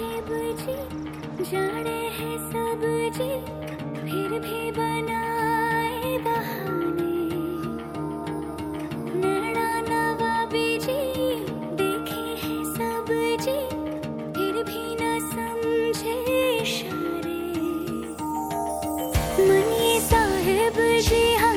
साहेब बुझी जाने है सब जी फिर भी बनाए बहाने। नैना नवा बीजी, देखे है सब जी फिर भी न समझे इशारे मनिए साहेब जी हाँ